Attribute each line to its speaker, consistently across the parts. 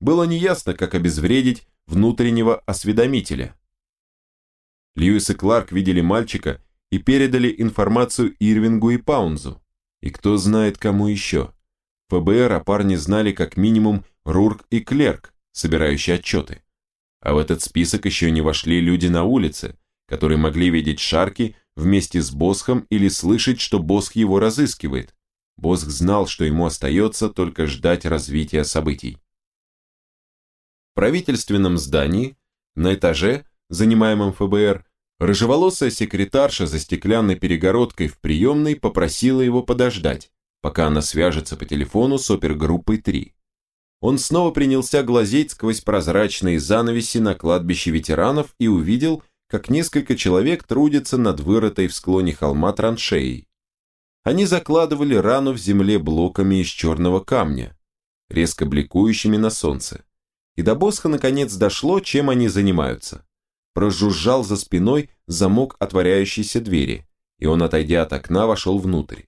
Speaker 1: было неясно, как обезвредить внутреннего осведомителя. Льюис и Кларк видели мальчика и передали информацию Ирвингу и Паунзу. И кто знает кому еще. ФБР о парне знали как минимум Рурк и Клерк, собирающие отчеты. А в этот список еще не вошли люди на улице, которые могли видеть Шарки вместе с Босхом или слышать, что Босх его разыскивает. Босх знал, что ему остается только ждать развития событий. Правительственном здании, на этаже, занимаемом ФБР, рыжеволосая секретарша за стеклянной перегородкой в приемной попросила его подождать, пока она свяжется по телефону с опергруппой 3. Он снова принялся глазеть сквозь прозрачные занавеси на кладбище ветеранов и увидел, как несколько человек трудятся над вырытой в склоне холма траншеей. Они закладывали рану в земле блоками из черного камня, резко бликующими на солнце. И до Босха наконец дошло, чем они занимаются. Прожужжал за спиной замок отворяющейся двери, и он, отойдя от окна, вошел внутрь.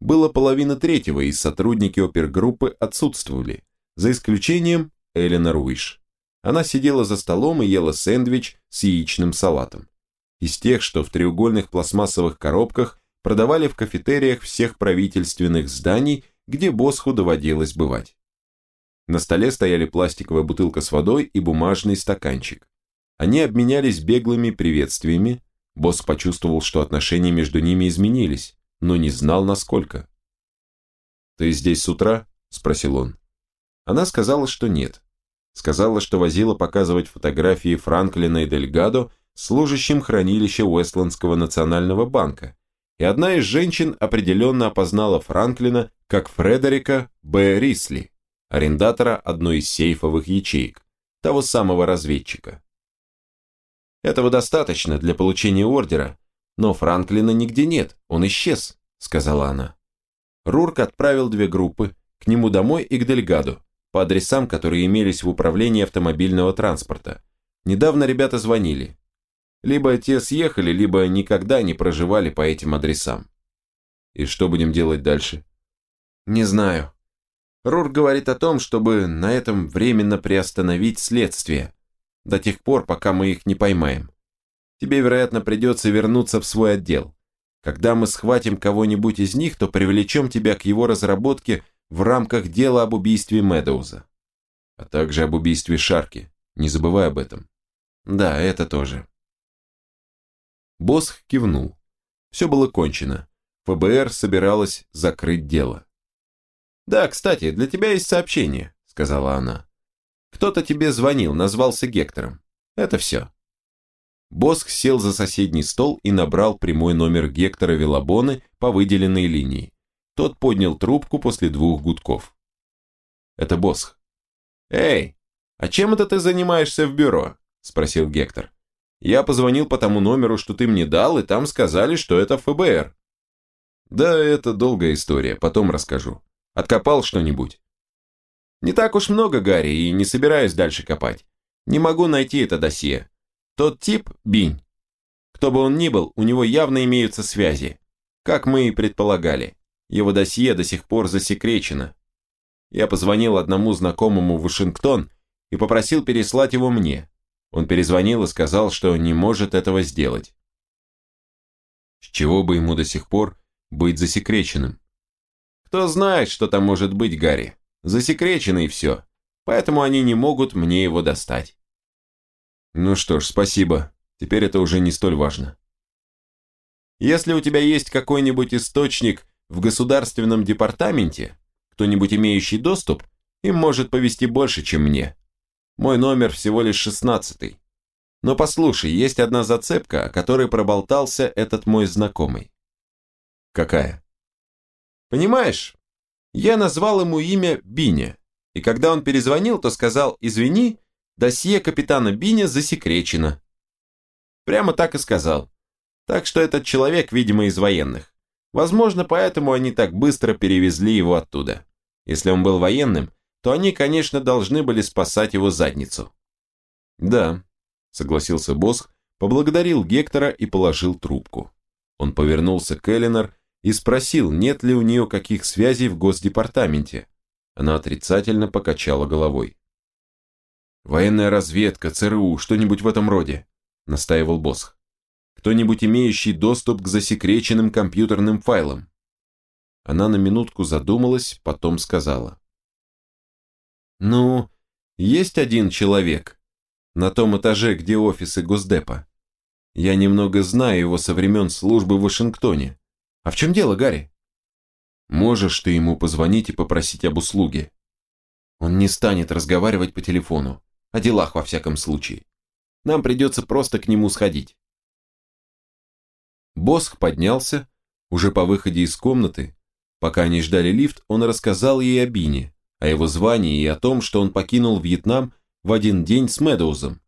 Speaker 1: Было половина третьего, и сотрудники опергруппы отсутствовали, за исключением Эленор Уиш. Она сидела за столом и ела сэндвич с яичным салатом. Из тех, что в треугольных пластмассовых коробках продавали в кафетериях всех правительственных зданий, где Босху доводилось бывать. На столе стояли пластиковая бутылка с водой и бумажный стаканчик. Они обменялись беглыми приветствиями. Босс почувствовал, что отношения между ними изменились, но не знал, насколько. «Ты здесь с утра?» – спросил он. Она сказала, что нет. Сказала, что возила показывать фотографии Франклина и Дельгадо служащим хранилища Уэстландского национального банка, и одна из женщин определенно опознала Франклина как Фредерика Б. Рисли, арендатора одной из сейфовых ячеек, того самого разведчика. Этого достаточно для получения ордера, но Франклина нигде нет, он исчез, сказала она. Рурк отправил две группы, к нему домой и к Дельгаду, по адресам, которые имелись в управлении автомобильного транспорта. Недавно ребята звонили. Либо те съехали, либо никогда не проживали по этим адресам. И что будем делать дальше? Не знаю. Рур говорит о том, чтобы на этом временно приостановить следствие, до тех пор, пока мы их не поймаем. Тебе, вероятно, придется вернуться в свой отдел. Когда мы схватим кого-нибудь из них, то привлечем тебя к его разработке в рамках дела об убийстве Медоуза. А также об убийстве Шарки. Не забывай об этом. Да, это тоже. Босх кивнул. Все было кончено. ФБР собиралась закрыть дело. «Да, кстати, для тебя есть сообщение», — сказала она. «Кто-то тебе звонил, назвался Гектором. Это все». Босх сел за соседний стол и набрал прямой номер Гектора Вилабоны по выделенной линии. Тот поднял трубку после двух гудков. «Это Босх». «Эй, а чем это ты занимаешься в бюро?» – спросил Гектор. «Я позвонил по тому номеру, что ты мне дал, и там сказали, что это ФБР». «Да, это долгая история, потом расскажу. Откопал что-нибудь?» «Не так уж много, Гарри, и не собираюсь дальше копать. Не могу найти это досье. Тот тип – Бинь. Кто бы он ни был, у него явно имеются связи. Как мы и предполагали. Его досье до сих пор засекречено. Я позвонил одному знакомому в Вашингтон и попросил переслать его мне. Он перезвонил и сказал, что не может этого сделать. С чего бы ему до сих пор быть засекреченным? Кто знает, что там может быть, Гарри. Засекречено и все. Поэтому они не могут мне его достать. Ну что ж, спасибо. Теперь это уже не столь важно. Если у тебя есть какой-нибудь источник в государственном департаменте, кто-нибудь имеющий доступ, им может повести больше, чем мне. Мой номер всего лишь шестнадцатый. Но послушай, есть одна зацепка, о которой проболтался этот мой знакомый. Какая? Понимаешь, я назвал ему имя Биня, и когда он перезвонил, то сказал «Извини, досье капитана Биня засекречено». Прямо так и сказал. Так что этот человек, видимо, из военных. Возможно, поэтому они так быстро перевезли его оттуда. Если он был военным, то они, конечно, должны были спасать его задницу. Да, согласился Босх, поблагодарил Гектора и положил трубку. Он повернулся к Эленор и спросил, нет ли у нее каких связей в Госдепартаменте. Она отрицательно покачала головой. Военная разведка, ЦРУ, что-нибудь в этом роде, настаивал Босх. Кто-нибудь имеющий доступ к засекреченным компьютерным файлам. Она на минутку задумалась, потом сказала. Ну, есть один человек на том этаже, где офисы Госдепа. Я немного знаю его со времен службы в Вашингтоне. А в чем дело, Гарри? Можешь ты ему позвонить и попросить об услуге. Он не станет разговаривать по телефону. О делах, во всяком случае. Нам придется просто к нему сходить. Босх поднялся, уже по выходе из комнаты. Пока они ждали лифт, он рассказал ей о Бине, о его звании и о том, что он покинул Вьетнам в один день с Медоузом.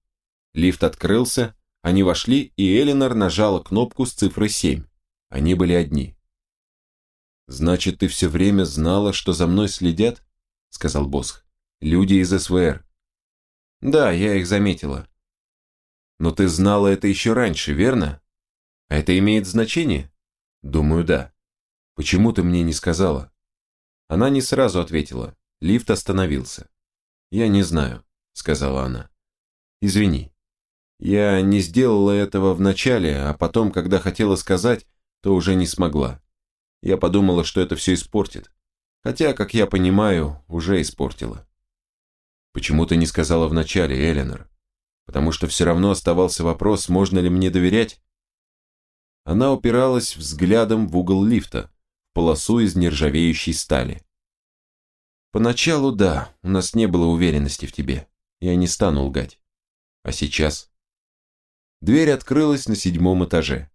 Speaker 1: Лифт открылся, они вошли, и Элинор нажала кнопку с цифрой 7. Они были одни. «Значит, ты все время знала, что за мной следят?» — сказал Босх. «Люди из СВР». «Да, я их заметила». «Но ты знала это еще раньше, верно? А это имеет значение?» «Думаю, да. Почему ты мне не сказала?» Она не сразу ответила. Лифт остановился. «Я не знаю», — сказала она. «Извини». Я не сделала этого вначале, а потом, когда хотела сказать, то уже не смогла. Я подумала, что это все испортит. Хотя, как я понимаю, уже испортила. Почему ты не сказала вначале, Эленор? Потому что все равно оставался вопрос, можно ли мне доверять? Она упиралась взглядом в угол лифта, в полосу из нержавеющей стали. Поначалу да, у нас не было уверенности в тебе. Я не стану лгать. А сейчас? Дверь открылась на седьмом этаже.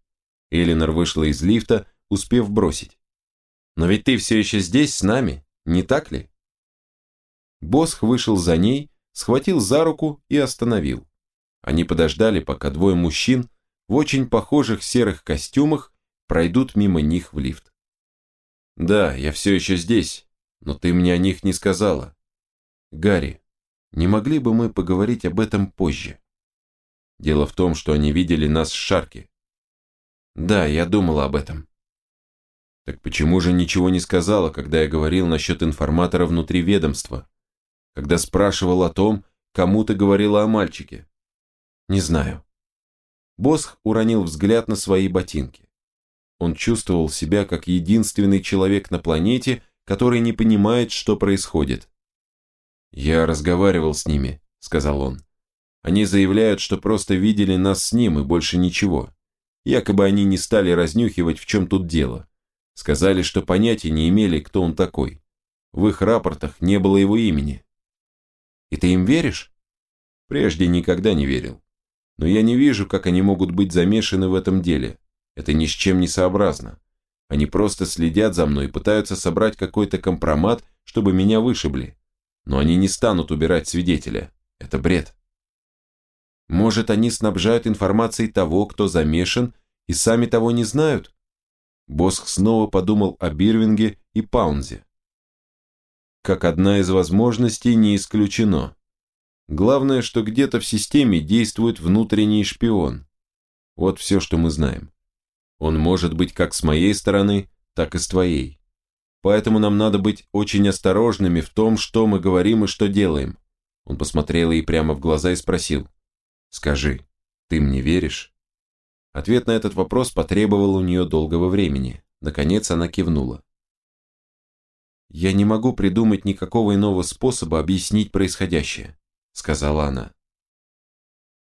Speaker 1: Элинор вышла из лифта, успев бросить. «Но ведь ты все еще здесь с нами, не так ли?» Босх вышел за ней, схватил за руку и остановил. Они подождали, пока двое мужчин в очень похожих серых костюмах пройдут мимо них в лифт. «Да, я все еще здесь, но ты мне о них не сказала. Гарри, не могли бы мы поговорить об этом позже?» Дело в том, что они видели нас с Шарки. Да, я думала об этом. Так почему же ничего не сказала, когда я говорил насчет информатора внутри ведомства? Когда спрашивал о том, кому ты говорила о мальчике? Не знаю. Босх уронил взгляд на свои ботинки. Он чувствовал себя как единственный человек на планете, который не понимает, что происходит. «Я разговаривал с ними», — сказал он. Они заявляют, что просто видели нас с ним и больше ничего. Якобы они не стали разнюхивать, в чем тут дело. Сказали, что понятия не имели, кто он такой. В их рапортах не было его имени. И ты им веришь? Прежде никогда не верил. Но я не вижу, как они могут быть замешаны в этом деле. Это ни с чем не сообразно. Они просто следят за мной и пытаются собрать какой-то компромат, чтобы меня вышибли. Но они не станут убирать свидетеля. Это бред. Может, они снабжают информацией того, кто замешан, и сами того не знают? Босх снова подумал о Бирвинге и Паунзе. Как одна из возможностей не исключено. Главное, что где-то в системе действует внутренний шпион. Вот все, что мы знаем. Он может быть как с моей стороны, так и с твоей. Поэтому нам надо быть очень осторожными в том, что мы говорим и что делаем. Он посмотрел ей прямо в глаза и спросил. Скажи, ты мне веришь? Ответ на этот вопрос потребовал у нее долгого времени. Наконец она кивнула. «Я не могу придумать никакого иного способа объяснить происходящее», сказала она.